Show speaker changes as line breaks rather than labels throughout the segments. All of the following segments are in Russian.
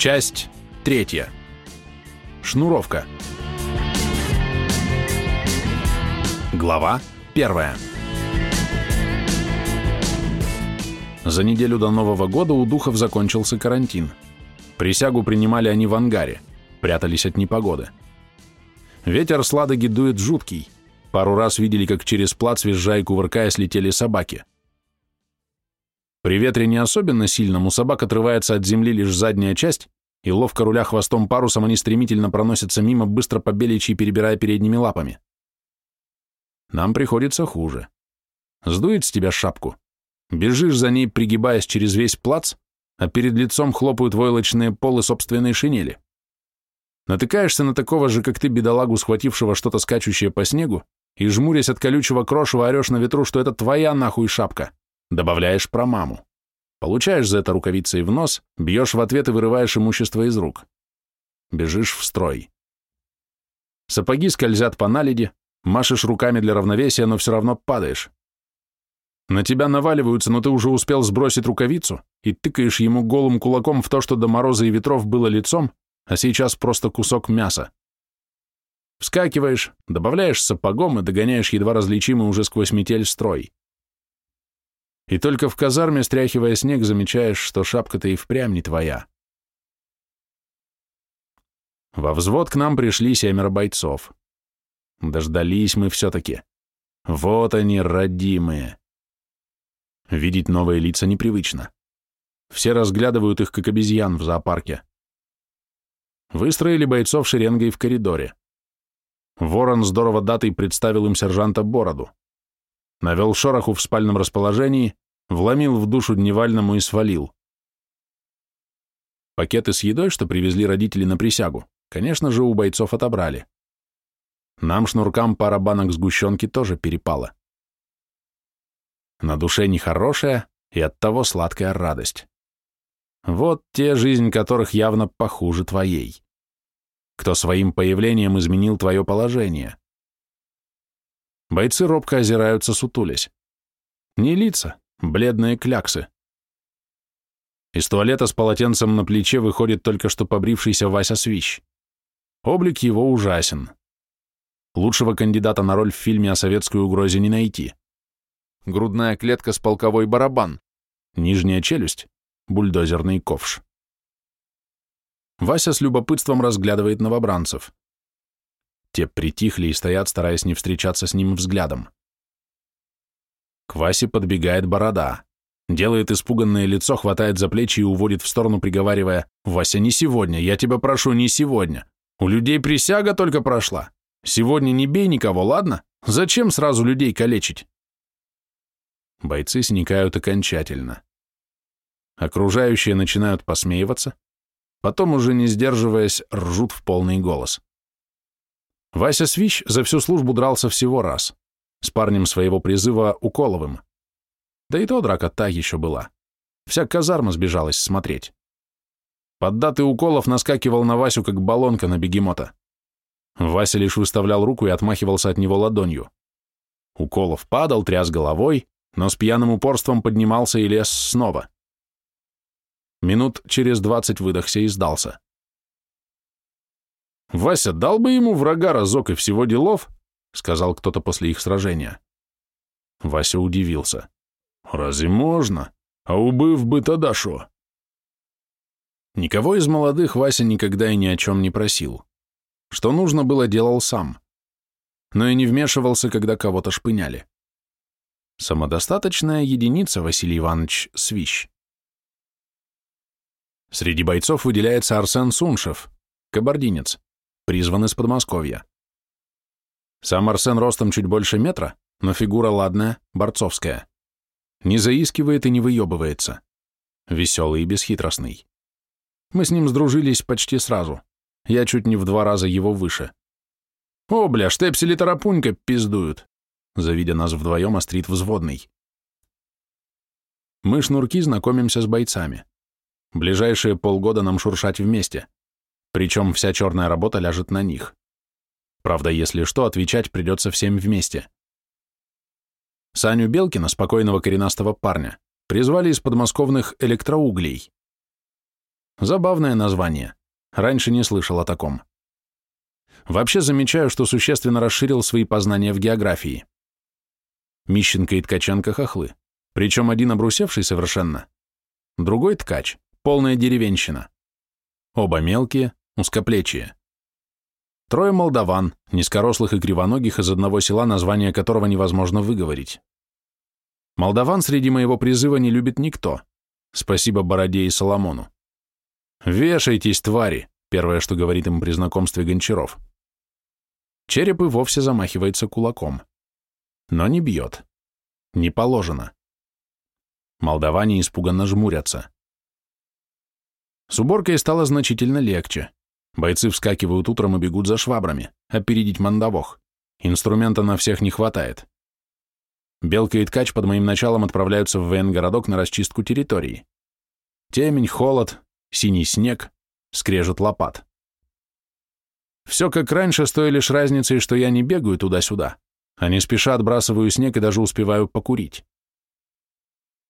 Часть третья. Шнуровка. Глава первая. За неделю до Нового года у духов закончился карантин. Присягу принимали они в ангаре, прятались от непогоды. Ветер с Ладоги дует жуткий. Пару раз видели, как через плац, визжая и кувыркаясь, летели собаки. При ветре не особенно сильном у собак отрывается от земли лишь задняя часть, и ловко руля хвостом парусом они стремительно проносятся мимо, быстро по перебирая передними лапами. Нам приходится хуже. Сдует с тебя шапку. Бежишь за ней, пригибаясь через весь плац, а перед лицом хлопают войлочные полы собственной шинели. Натыкаешься на такого же, как ты, бедолагу, схватившего что-то скачущее по снегу, и, жмурясь от колючего крошева, орешь на ветру, что это твоя нахуй шапка. Добавляешь про маму. Получаешь за это рукавицей в нос, бьешь в ответ и вырываешь имущество из рук. Бежишь в строй. Сапоги скользят по наледи, машешь руками для равновесия, но все равно падаешь. На тебя наваливаются, но ты уже успел сбросить рукавицу и тыкаешь ему голым кулаком в то, что до мороза и ветров было лицом, а сейчас просто кусок мяса. Вскакиваешь, добавляешь сапогом и догоняешь едва различимый уже сквозь метель строй. И только в казарме, стряхивая снег, замечаешь, что шапка-то и впрямь не твоя. Во взвод к нам пришли семеро бойцов. Дождались мы все-таки. Вот они, родимые. Видеть новые лица непривычно. Все разглядывают их, как обезьян в зоопарке. Выстроили бойцов шеренгой в коридоре. Ворон здорово датой представил им сержанта Бороду навел шороху в спальном расположении, вломил в душу дневальному и свалил. Пакеты с едой, что привезли родители на присягу, конечно же, у бойцов отобрали. Нам, шнуркам, пара банок сгущенки тоже перепала. На душе нехорошая и оттого сладкая радость. Вот те, жизнь которых явно похуже твоей. Кто своим появлением изменил твое положение. Бойцы робко озираются, сутулясь. Не лица, бледные кляксы. Из туалета с полотенцем на плече выходит только что побрившийся Вася Свищ. Облик его ужасен. Лучшего кандидата на роль в фильме о советской угрозе не найти. Грудная клетка с полковой барабан, нижняя челюсть, бульдозерный ковш. Вася с любопытством разглядывает новобранцев. Те притихли и стоят, стараясь не встречаться с ним взглядом. К Васе подбегает борода, делает испуганное лицо, хватает за плечи и уводит в сторону, приговаривая, «Вася, не сегодня, я тебя прошу, не сегодня. У людей присяга только прошла. Сегодня не бей никого, ладно? Зачем сразу людей калечить?» Бойцы сникают окончательно. Окружающие начинают посмеиваться, потом, уже не сдерживаясь, ржут в полный голос. Вася Свищ за всю службу дрался всего раз, с парнем своего призыва Уколовым. Да и то драка та еще была. Вся казарма сбежалась смотреть. Поддатый Уколов наскакивал на Васю, как баллонка на бегемота. Вася лишь выставлял руку и отмахивался от него ладонью. Уколов падал, тряс головой, но с пьяным упорством поднимался и лез снова. Минут через двадцать выдохся и сдался. «Вася, дал бы ему врага разок и всего делов», — сказал кто-то после их сражения. Вася удивился. «Разве можно? А убыв бы тогда шо?» Никого из молодых Вася никогда и ни о чем не просил. Что нужно было, делал сам. Но и не вмешивался, когда кого-то шпыняли. Самодостаточная единица, Василий Иванович Свищ. Среди бойцов выделяется Арсен Суншев, кабардинец, призван из Подмосковья. Сам Арсен ростом чуть больше метра, но фигура ладная, борцовская. Не заискивает и не выебывается. Веселый и бесхитростный. Мы с ним сдружились почти сразу. Я чуть не в два раза его выше. «О, бля, штепсели тарапунька пиздуют!» Завидя нас вдвоем, острит взводный. Мы, шнурки, знакомимся с бойцами. Ближайшие полгода нам шуршать вместе. Причем вся черная работа ляжет на них. Правда, если что, отвечать придется всем вместе. Саню Белкина, спокойного коренастого парня, призвали из подмосковных электроуглей. Забавное название. Раньше не слышал о таком. Вообще замечаю, что существенно расширил свои познания в географии. Мищенко и Ткаченко хохлы, причем один обрусевший совершенно, другой ткач, полная деревенщина. Оба мелкие, узкоплечие. Трое молдаван, низкорослых и кривоногих из одного села, название которого невозможно выговорить. Молдаван среди моего призыва не любит никто. Спасибо Бороде и Соломону. «Вешайтесь, твари!» — первое, что говорит им при знакомстве Гончаров. Череп и вовсе замахивается кулаком. Но не бьет. Не положено. Молдаване испуганно жмурятся. С уборкой стало значительно легче. Бойцы вскакивают утром и бегут за швабрами, опередить мандавох. Инструмента на всех не хватает. Белка и Ткач под моим началом отправляются в военгородок на расчистку территории. Темень, холод, синий снег, скрежет лопат. Все как раньше, с той лишь разницей, что я не бегаю туда-сюда, а не спеша отбрасываю снег и даже успеваю покурить.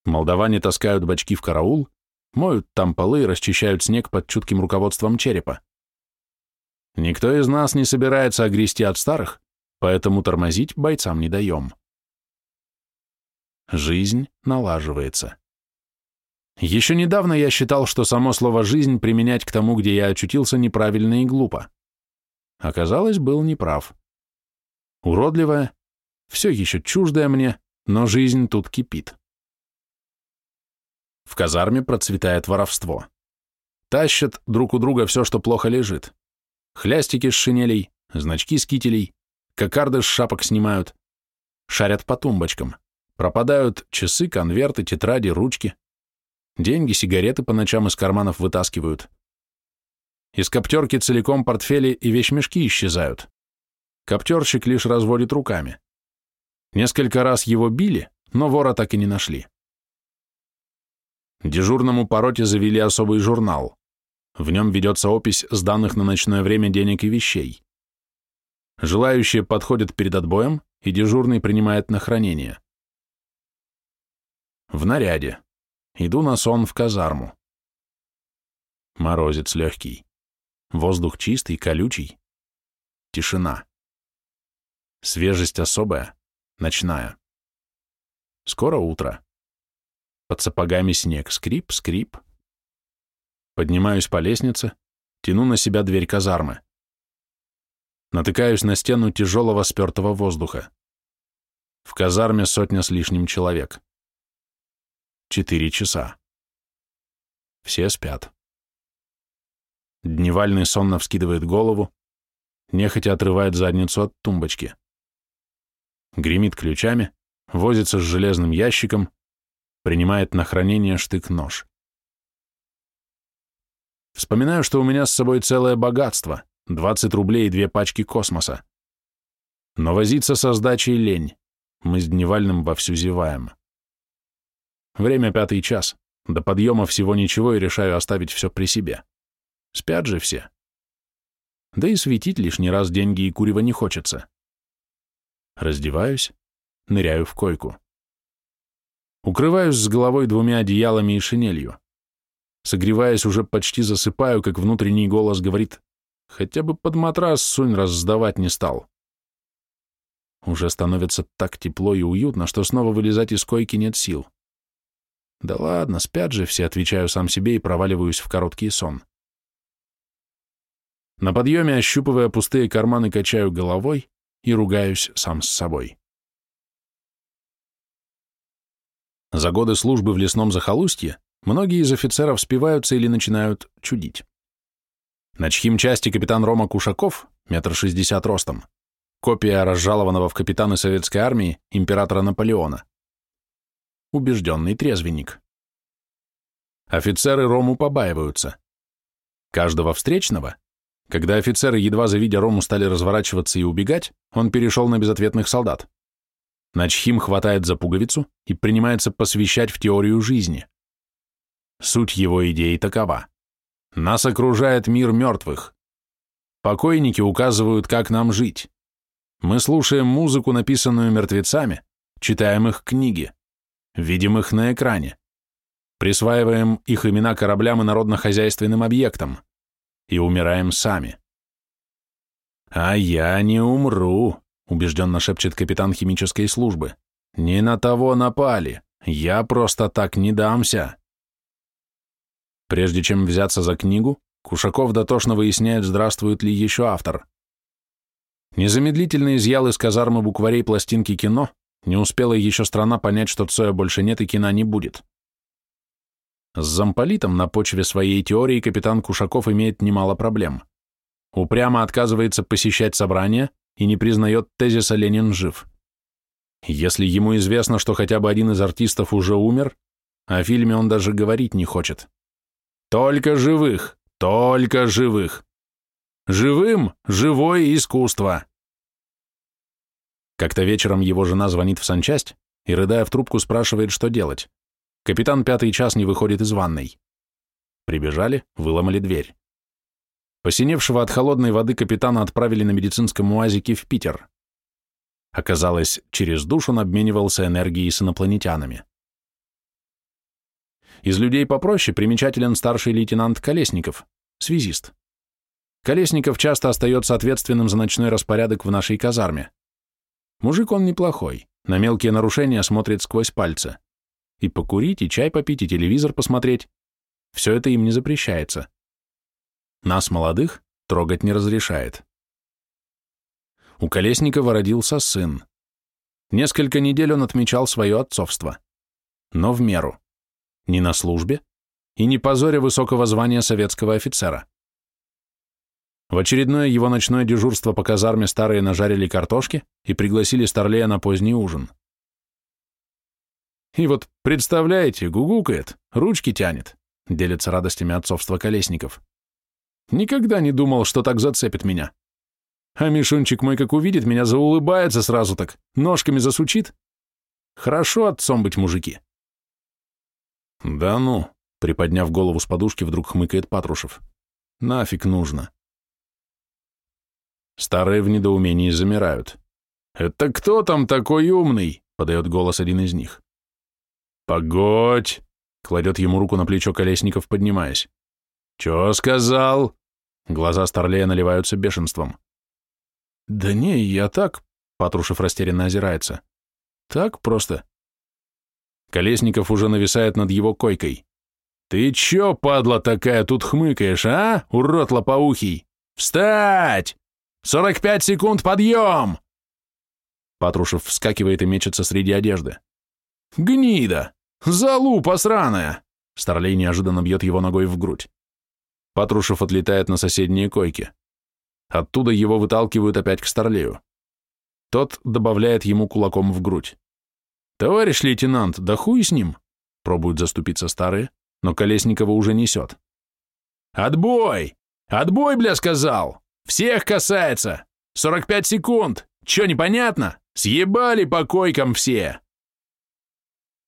Молдаване таскают бачки в караул, моют там полы и расчищают снег под чутким руководством черепа. Никто из нас не собирается огрести от старых, поэтому тормозить бойцам не даем. Жизнь налаживается. Еще недавно я считал, что само слово «жизнь» применять к тому, где я очутился, неправильно и глупо. Оказалось, был неправ. Уродливая, все еще чуждая мне, но жизнь тут кипит. В казарме процветает воровство. Тащат друг у друга все, что плохо лежит. Хлястики с шинелей, значки с кителей, кокарды с шапок снимают. Шарят по тумбочкам. Пропадают часы, конверты, тетради, ручки. Деньги, сигареты по ночам из карманов вытаскивают. Из коптерки целиком портфели и вещмешки исчезают. Коптерщик лишь разводит руками. Несколько раз его били, но вора так и не нашли. Дежурному по роте завели особый журнал. В нем ведется опись с данных на ночное время денег и вещей. Желающие подходят перед отбоем, и дежурный принимает на хранение. В наряде. Иду на сон в казарму. Морозец легкий. Воздух чистый, колючий. Тишина. Свежесть особая, ночная. Скоро утро. Под сапогами снег. Скрип, скрип. Поднимаюсь по лестнице, тяну на себя дверь казармы. Натыкаюсь на стену тяжелого спертого воздуха. В казарме сотня с лишним человек. Четыре часа. Все спят. Дневальный сонно вскидывает голову, нехотя отрывает задницу от тумбочки. Гремит ключами, возится с железным ящиком, принимает на хранение штык-нож. Вспоминаю, что у меня с собой целое богатство, 20 рублей и две пачки космоса. Но возиться со сдачей лень, мы с Дневальным вовсю зеваем. Время пятый час, до подъема всего ничего и решаю оставить все при себе. Спят же все. Да и светить лишний раз деньги и курева не хочется. Раздеваюсь, ныряю в койку. Укрываюсь с головой двумя одеялами и шинелью. Согреваясь, уже почти засыпаю, как внутренний голос говорит, хотя бы под матрас сунь, раз сдавать не стал. Уже становится так тепло и уютно, что снова вылезать из койки нет сил. Да ладно, спят же все, отвечаю сам себе и проваливаюсь в короткий сон. На подъеме, ощупывая пустые карманы, качаю головой и ругаюсь сам с собой. За годы службы в лесном захолустье многие из офицеров спиваются или начинают чудить. На части капитан Рома Кушаков, метр шестьдесят ростом, копия разжалованного в капитаны советской армии императора Наполеона. Убежденный трезвенник. Офицеры Рому побаиваются. Каждого встречного, когда офицеры, едва завидя Рому, стали разворачиваться и убегать, он перешел на безответных солдат. Начхим хватает за пуговицу и принимается посвящать в теорию жизни. Суть его идеи такова. Нас окружает мир мертвых. Покойники указывают, как нам жить. Мы слушаем музыку, написанную мертвецами, читаем их книги, видим их на экране. присваиваем их имена кораблям и народно-хозяйственным объектам и умираем сами. «А я не умру», — убежденно шепчет капитан химической службы. «Не на того напали. Я просто так не дамся». Прежде чем взяться за книгу, Кушаков дотошно выясняет, здравствует ли еще автор. Незамедлительно изъял из казармы букварей пластинки кино, не успела еще страна понять, что Цоя больше нет и кино не будет. С замполитом на почве своей теории капитан Кушаков имеет немало проблем. Упрямо отказывается посещать собрания и не признает тезиса «Ленин жив». Если ему известно, что хотя бы один из артистов уже умер, о фильме он даже говорить не хочет. Только живых, только живых. Живым – живое искусство. Как-то вечером его жена звонит в санчасть и, рыдая в трубку, спрашивает, что делать. Капитан пятый час не выходит из ванной. Прибежали, выломали дверь. Посиневшего от холодной воды капитана отправили на медицинском уазике в Питер. Оказалось, через душ он обменивался энергией с инопланетянами. Из людей попроще примечателен старший лейтенант Колесников, связист. Колесников часто остается ответственным за ночной распорядок в нашей казарме. Мужик он неплохой, на мелкие нарушения смотрит сквозь пальцы. И покурить, и чай попить, и телевизор посмотреть. Все это им не запрещается. Нас, молодых, трогать не разрешает. У Колесникова родился сын. Несколько недель он отмечал свое отцовство. Но в меру. Не на службе и не позоря высокого звания советского офицера. В очередное его ночное дежурство по казарме старые нажарили картошки и пригласили Старлея на поздний ужин. И вот, представляете, гугукает, ручки тянет, делится радостями отцовства колесников. Никогда не думал, что так зацепит меня. А Мишунчик мой, как увидит, меня заулыбается сразу так, ножками засучит. Хорошо отцом быть, мужики. Да ну, приподняв голову с подушки, вдруг хмыкает Патрушев. Нафиг нужно. Старые в недоумении замирают. «Это кто там такой умный?» — подает голос один из них. «Погодь!» — кладет ему руку на плечо Колесников, поднимаясь. «Чё сказал?» Глаза Старлея наливаются бешенством. «Да не, я так...» — Патрушев растерянно озирается. «Так просто». Колесников уже нависает над его койкой. «Ты чё, падла такая, тут хмыкаешь, а, урод лопоухий? Встать!» «Сорок пять секунд, подъем!» Патрушев вскакивает и мечется среди одежды. «Гнида! Залупа сраная!» Старлей неожиданно бьет его ногой в грудь. Патрушев отлетает на соседние койки. Оттуда его выталкивают опять к Старлею. Тот добавляет ему кулаком в грудь. «Товарищ лейтенант, да хуй с ним!» Пробуют заступиться старые, но Колесникова уже несет. «Отбой! Отбой, бля, сказал!» Всех касается! 45 секунд! Че, непонятно? Съебали по койкам все!»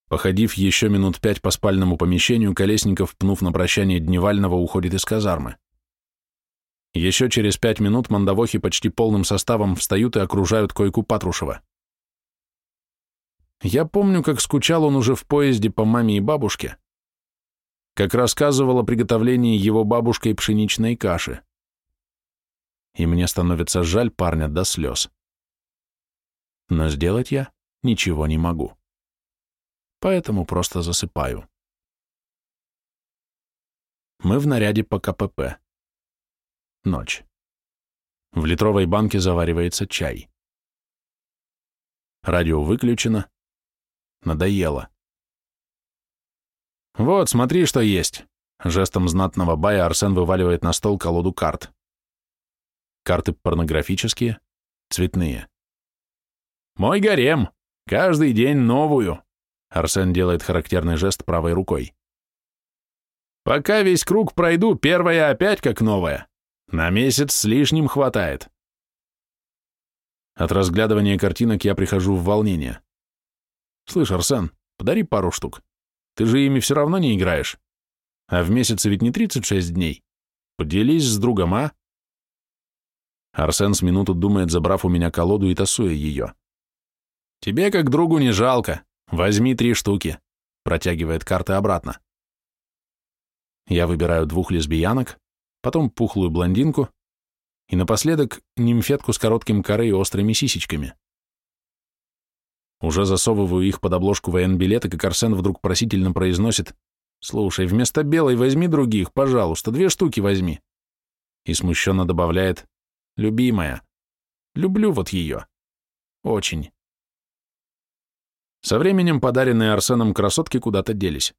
Походив еще минут пять по спальному помещению, Колесников, пнув на прощание Дневального, уходит из казармы. Еще через пять минут мандавохи почти полным составом встают и окружают койку Патрушева. Я помню, как скучал он уже в поезде по маме и бабушке, как рассказывал о приготовлении его бабушкой пшеничной каши и мне становится жаль парня до слез. Но сделать я ничего не могу. Поэтому просто засыпаю. Мы в наряде по КПП. Ночь. В литровой банке заваривается чай. Радио выключено. Надоело. «Вот, смотри, что есть!» Жестом знатного бая Арсен вываливает на стол колоду карт. Карты порнографические, цветные. «Мой гарем! Каждый день новую!» Арсен делает характерный жест правой рукой. «Пока весь круг пройду, первая опять как новая. На месяц с лишним хватает». От разглядывания картинок я прихожу в волнение. «Слышь, Арсен, подари пару штук. Ты же ими все равно не играешь. А в месяце ведь не 36 дней. Поделись с другом, а?» Арсен с минуту думает, забрав у меня колоду и тасуя ее. «Тебе как другу не жалко. Возьми три штуки», — протягивает карты обратно. Я выбираю двух лесбиянок, потом пухлую блондинку и напоследок нимфетку с коротким корой и острыми сисечками. Уже засовываю их под обложку военбилета, как Арсен вдруг просительно произносит «Слушай, вместо белой возьми других, пожалуйста, две штуки возьми». И смущенно добавляет «Любимая, люблю вот ее. Очень». Со временем подаренные Арсеном красотки куда-то делись.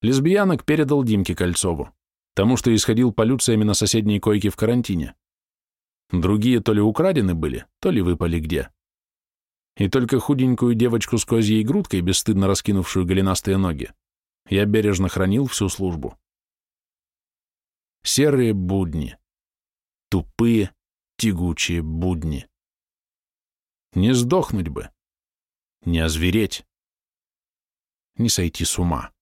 Лесбиянок передал Димке Кольцову, тому, что исходил полюциями на соседней койке в карантине. Другие то ли украдены были, то ли выпали где и только худенькую девочку с козьей грудкой, бесстыдно раскинувшую голенастые ноги, я бережно хранил всю службу. Серые будни. Тупые, тягучие будни. Не сдохнуть бы. Не озвереть. Не сойти с ума.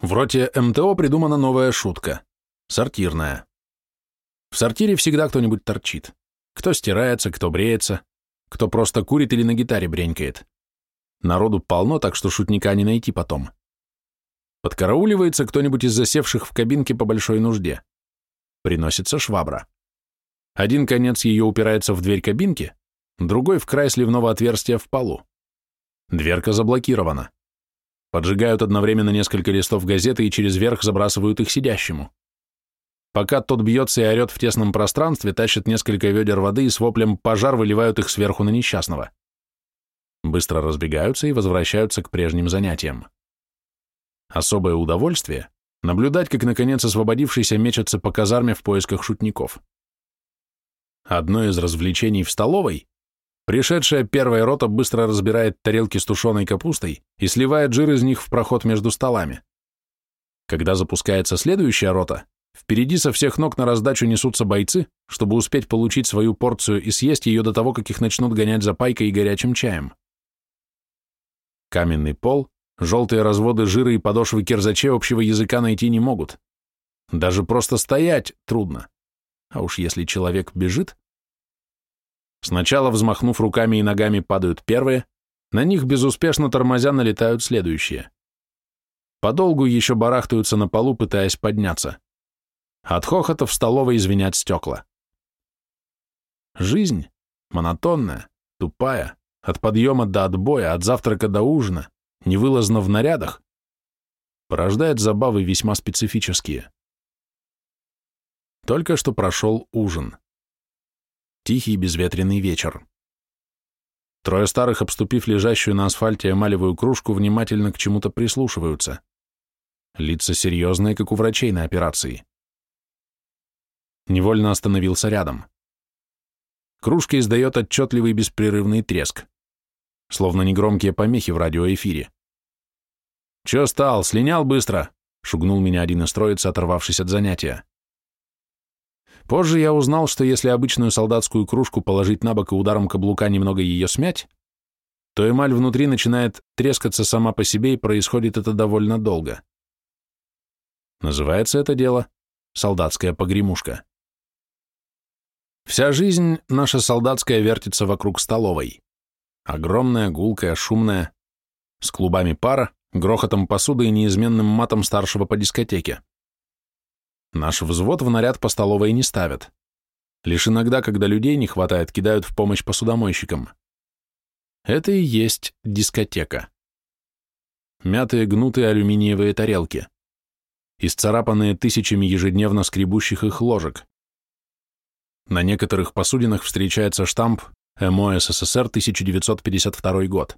В роте МТО придумана новая шутка. Сортирная. В сортире всегда кто-нибудь торчит. Кто стирается, кто бреется, кто просто курит или на гитаре бренькает. Народу полно, так что шутника не найти потом. Подкарауливается кто-нибудь из засевших в кабинке по большой нужде. Приносится швабра. Один конец ее упирается в дверь кабинки, другой в край сливного отверстия в полу. Дверка заблокирована. Поджигают одновременно несколько листов газеты и через верх забрасывают их сидящему. Пока тот бьется и орет в тесном пространстве, тащат несколько ведер воды и с воплем «пожар» выливают их сверху на несчастного. Быстро разбегаются и возвращаются к прежним занятиям. Особое удовольствие — наблюдать, как, наконец, освободившийся мечется по казарме в поисках шутников. Одно из развлечений в столовой — пришедшая первая рота быстро разбирает тарелки с тушеной капустой и сливает жир из них в проход между столами. Когда запускается следующая рота, Впереди со всех ног на раздачу несутся бойцы, чтобы успеть получить свою порцию и съесть ее до того, как их начнут гонять за пайкой и горячим чаем. Каменный пол, желтые разводы жира и подошвы кирзачей общего языка найти не могут. Даже просто стоять трудно. А уж если человек бежит... Сначала, взмахнув руками и ногами, падают первые, на них безуспешно тормозя налетают следующие. Подолгу еще барахтаются на полу, пытаясь подняться. От хохота в столовой извинять стекла. Жизнь монотонная, тупая, от подъема до отбоя, от завтрака до ужина, невылазно в нарядах, порождает забавы весьма специфические. Только что прошел ужин. Тихий безветренный вечер. Трое старых, обступив лежащую на асфальте эмалевую кружку, внимательно к чему-то прислушиваются. Лица серьезные, как у врачей на операции невольно остановился рядом. Кружка издает отчетливый беспрерывный треск, словно негромкие помехи в радиоэфире. «Чё стал? Слинял быстро?» — шугнул меня один из троицы, оторвавшись от занятия. Позже я узнал, что если обычную солдатскую кружку положить на бок и ударом каблука немного ее смять, то эмаль внутри начинает трескаться сама по себе, и происходит это довольно долго. Называется это дело солдатская погремушка. Вся жизнь наша солдатская вертится вокруг столовой. Огромная, гулкая, шумная, с клубами пара, грохотом посуды и неизменным матом старшего по дискотеке. Наш взвод в наряд по столовой не ставят. Лишь иногда, когда людей не хватает, кидают в помощь посудомойщикам. Это и есть дискотека. Мятые гнутые алюминиевые тарелки. Исцарапанные тысячами ежедневно скребущих их ложек. На некоторых посудинах встречается штамп МО СССР 1952 год.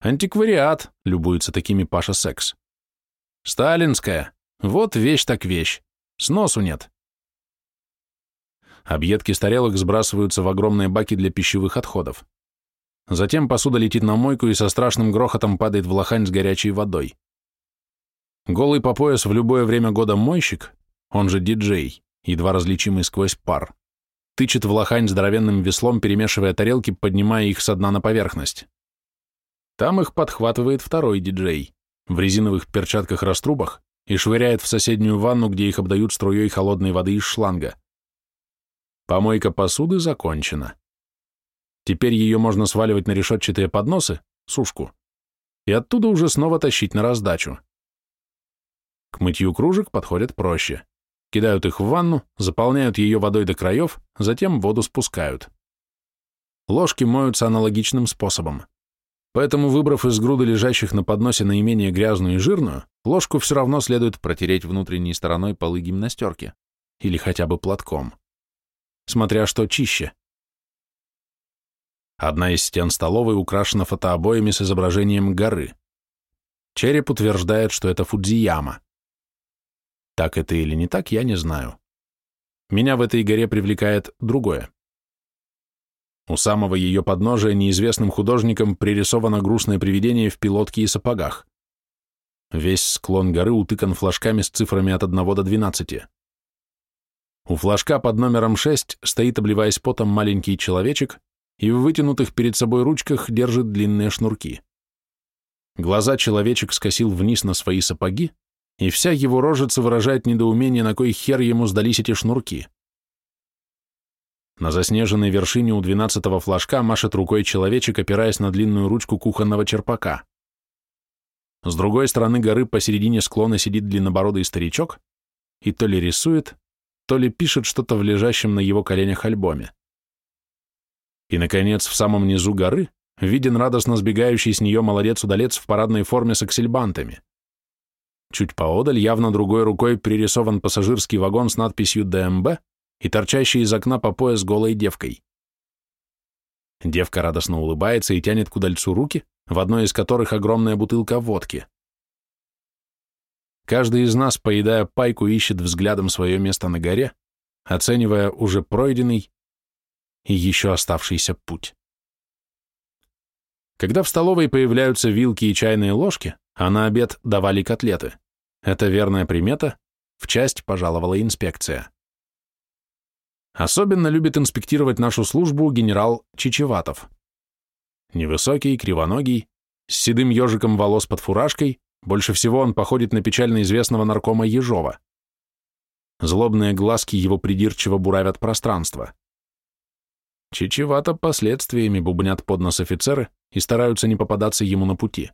Антиквариат, любуется такими Паша Секс. Сталинская, вот вещь так вещь, сносу нет. Объедки с тарелок сбрасываются в огромные баки для пищевых отходов. Затем посуда летит на мойку и со страшным грохотом падает в лохань с горячей водой. Голый по пояс в любое время года мойщик, он же диджей, едва различимый сквозь пар, тычет в лохань здоровенным веслом, перемешивая тарелки, поднимая их со дна на поверхность. Там их подхватывает второй диджей в резиновых перчатках-раструбах и швыряет в соседнюю ванну, где их обдают струей холодной воды из шланга. Помойка посуды закончена. Теперь ее можно сваливать на решетчатые подносы, сушку, и оттуда уже снова тащить на раздачу. К мытью кружек подходят проще. Кидают их в ванну, заполняют ее водой до краев, затем воду спускают. Ложки моются аналогичным способом. Поэтому, выбрав из груды лежащих на подносе наименее грязную и жирную, ложку все равно следует протереть внутренней стороной полы гимнастерки или хотя бы платком. Смотря что чище. Одна из стен столовой украшена фотообоями с изображением горы. Череп утверждает, что это Фудзияма. Так это или не так, я не знаю. Меня в этой горе привлекает другое. У самого ее подножия неизвестным художником пририсовано грустное привидение в пилотке и сапогах. Весь склон горы утыкан флажками с цифрами от 1 до 12. У флажка под номером 6 стоит, обливаясь потом, маленький человечек и в вытянутых перед собой ручках держит длинные шнурки. Глаза человечек скосил вниз на свои сапоги, и вся его рожица выражает недоумение, на кой хер ему сдались эти шнурки. На заснеженной вершине у двенадцатого флажка машет рукой человечек, опираясь на длинную ручку кухонного черпака. С другой стороны горы посередине склона сидит длиннобородый старичок и то ли рисует, то ли пишет что-то в лежащем на его коленях альбоме. И, наконец, в самом низу горы виден радостно сбегающий с нее молодец-удалец в парадной форме с аксельбантами. Чуть поодаль, явно другой рукой, пририсован пассажирский вагон с надписью «ДМБ» и торчащий из окна по пояс голой девкой. Девка радостно улыбается и тянет к удальцу руки, в одной из которых огромная бутылка водки. Каждый из нас, поедая пайку, ищет взглядом свое место на горе, оценивая уже пройденный и еще оставшийся путь. Когда в столовой появляются вилки и чайные ложки, а на обед давали котлеты, это верная примета, в часть пожаловала инспекция. Особенно любит инспектировать нашу службу генерал Чичеватов. Невысокий, кривоногий, с седым ежиком волос под фуражкой, больше всего он походит на печально известного наркома Ежова. Злобные глазки его придирчиво буравят пространство. Чичевато последствиями бубнят под нос офицеры и стараются не попадаться ему на пути.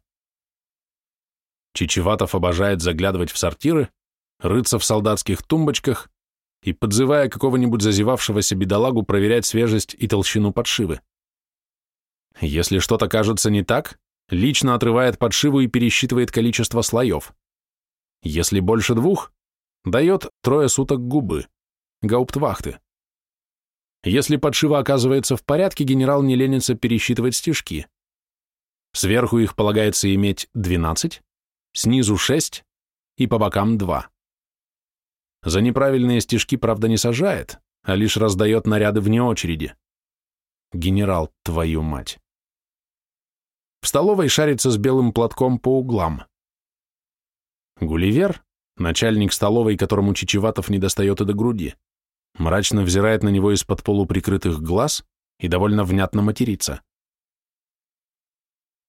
Чичеватов обожает заглядывать в сортиры, рыться в солдатских тумбочках и, подзывая какого-нибудь зазевавшегося бедолагу, проверять свежесть и толщину подшивы. Если что-то кажется не так, лично отрывает подшиву и пересчитывает количество слоев. Если больше двух, дает трое суток губы, гауптвахты. Если подшива оказывается в порядке, генерал не ленится пересчитывать стежки. Сверху их полагается иметь 12, снизу 6 и по бокам 2. За неправильные стежки, правда, не сажает, а лишь раздает наряды вне очереди. Генерал, твою мать. В столовой шарится с белым платком по углам. Гулливер, начальник столовой, которому Чичеватов не достает и до груди, мрачно взирает на него из-под полуприкрытых глаз и довольно внятно матерится.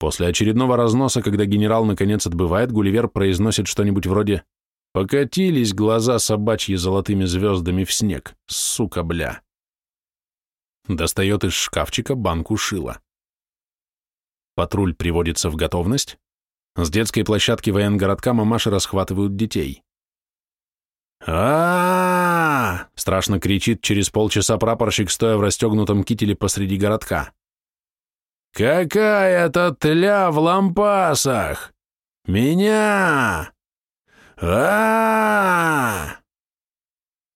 После очередного разноса, когда генерал наконец отбывает, Гулливер произносит что-нибудь вроде Покатились глаза собачьи золотыми звездами в снег, сука бля. Достает из шкафчика банку шила. Патруль приводится в готовность. С детской площадки военгородка мамаши расхватывают детей. а страшно кричит через полчаса прапорщик, стоя в расстегнутом кителе посреди городка. «Какая-то тля в лампасах! Меня! а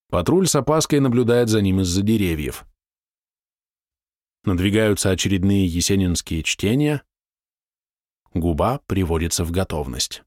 Патруль с опаской наблюдает за ним из-за деревьев. Надвигаются очередные есенинские чтения. Губа приводится в готовность.